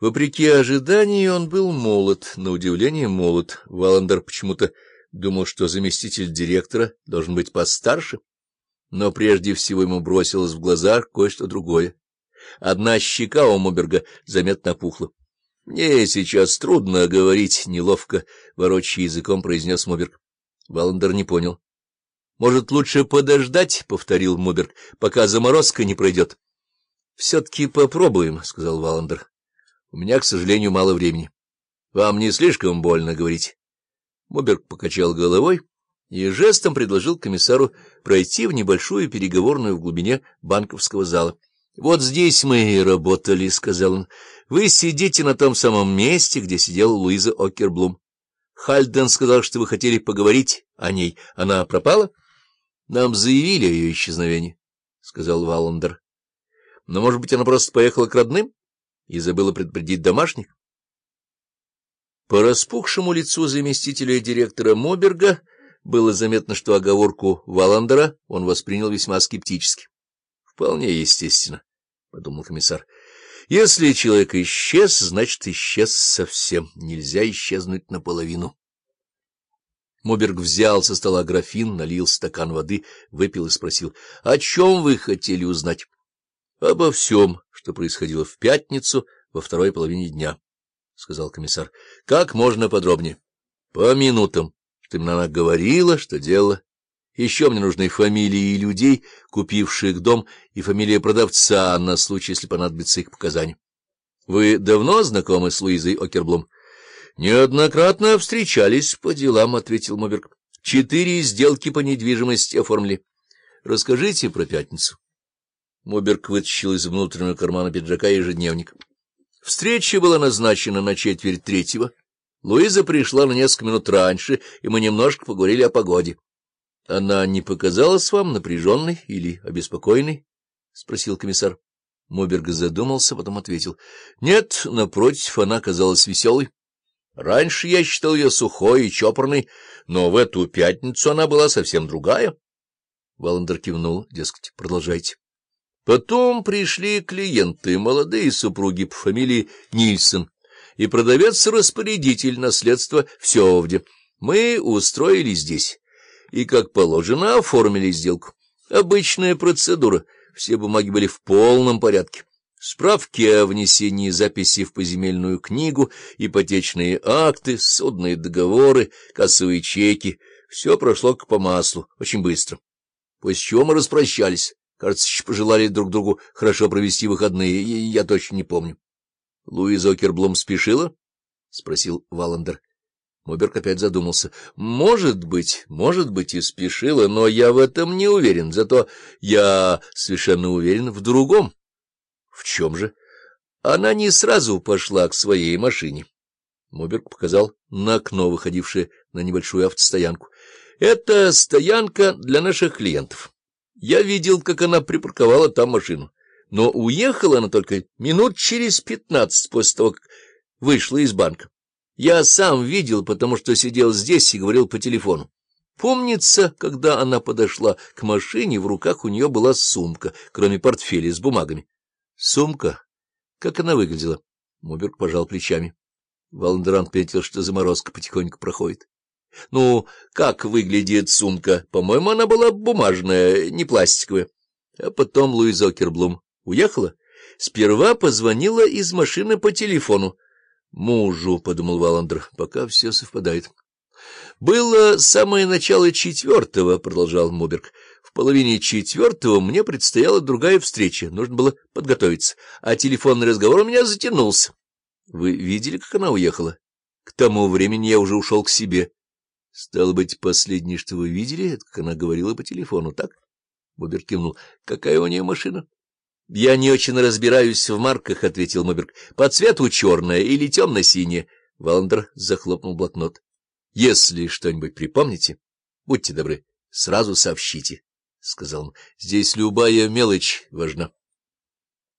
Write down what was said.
Вопреки ожиданию, он был молод, на удивление молод. Валандер почему-то думал, что заместитель директора должен быть постарше. Но прежде всего ему бросилось в глаза кое-что другое. Одна щека у Моберга заметно опухла. — Мне сейчас трудно говорить, — неловко, ворочая языком, произнес Моберг. Валандер не понял. — Может, лучше подождать, — повторил Моберг, — пока заморозка не пройдет. — Все-таки попробуем, — сказал Валандер. У меня, к сожалению, мало времени. Вам не слишком больно говорить. Моберг покачал головой и жестом предложил комиссару пройти в небольшую переговорную в глубине банковского зала. — Вот здесь мы и работали, — сказал он. — Вы сидите на том самом месте, где сидела Луиза Окерблум. Хальден сказал, что вы хотели поговорить о ней. Она пропала? — Нам заявили о ее исчезновении, — сказал Валандер. — Но, может быть, она просто поехала к родным? И забыла предупредить домашних. По распухшему лицу заместителя директора Моберга было заметно, что оговорку Валандера он воспринял весьма скептически. — Вполне естественно, — подумал комиссар. — Если человек исчез, значит, исчез совсем. Нельзя исчезнуть наполовину. Моберг взял со стола графин, налил стакан воды, выпил и спросил, — О чем вы хотели узнать? — Обо всем, что происходило в пятницу во второй половине дня, — сказал комиссар. — Как можно подробнее? — По минутам, что именно она говорила, что делала. Еще мне нужны фамилии людей, купивших дом, и фамилия продавца на случай, если понадобится их показания. — Вы давно знакомы с Луизой Окерблум? — Неоднократно встречались по делам, — ответил Моберг. — Четыре сделки по недвижимости оформили. Расскажите про пятницу. Моберг вытащил из внутреннего кармана пиджака ежедневник. Встреча была назначена на четверть третьего. Луиза пришла на несколько минут раньше, и мы немножко поговорили о погоде. — Она не показалась вам напряженной или обеспокоенной? — спросил комиссар. Моберг задумался, потом ответил. — Нет, напротив, она казалась веселой. Раньше я считал ее сухой и чопорной, но в эту пятницу она была совсем другая. Валандер кивнул, дескать, продолжайте. Потом пришли клиенты, молодые супруги по фамилии Нильсон, и продавец-распорядитель наследства в Севде. Мы устроили здесь и, как положено, оформили сделку. Обычная процедура, все бумаги были в полном порядке. Справки о внесении записи в поземельную книгу, ипотечные акты, судные договоры, кассовые чеки — все прошло как по маслу, очень быстро. После чего мы распрощались. Кажется, еще пожелали друг другу хорошо провести выходные, я точно не помню. — Луиза Окерблум спешила? — спросил Валандер. Моберг опять задумался. — Может быть, может быть и спешила, но я в этом не уверен. Зато я совершенно уверен в другом. — В чем же? Она не сразу пошла к своей машине. Моберг показал на окно, выходившее на небольшую автостоянку. — Это стоянка для наших клиентов. Я видел, как она припарковала там машину, но уехала она только минут через пятнадцать после того, как вышла из банка. Я сам видел, потому что сидел здесь и говорил по телефону. Помнится, когда она подошла к машине, в руках у нее была сумка, кроме портфеля с бумагами. Сумка? Как она выглядела? Моберг пожал плечами. Валандеран отметил, что заморозка потихоньку проходит. Ну, как выглядит сумка? По-моему, она была бумажная, не пластиковая. А потом Луиза Окерблум уехала. Сперва позвонила из машины по телефону. Мужу, — подумал Валандер, — пока все совпадает. Было самое начало четвертого, — продолжал Муберг. В половине четвертого мне предстояла другая встреча, нужно было подготовиться, а телефонный разговор у меня затянулся. Вы видели, как она уехала? К тому времени я уже ушел к себе. — Стало быть, последнее, что вы видели, это как она говорила по телефону, так? Моберг кивнул. — Какая у нее машина? — Я не очень разбираюсь в марках, — ответил Моберг. — По цвету черная или темно-синяя. Валандер захлопнул блокнот. — Если что-нибудь припомните, будьте добры, сразу сообщите, — сказал он. — Здесь любая мелочь важна.